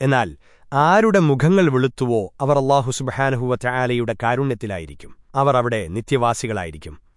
എന്നാൽ ആരുടെ മുഖങ്ങൾ വെളുത്തുവോ അവർ അള്ളാഹു സുബഹാനഹുവ ചായാലയുടെ കാരുണ്യത്തിലായിരിക്കും. അവർ അവിടെ നിത്യവാസികളായിരിക്കും.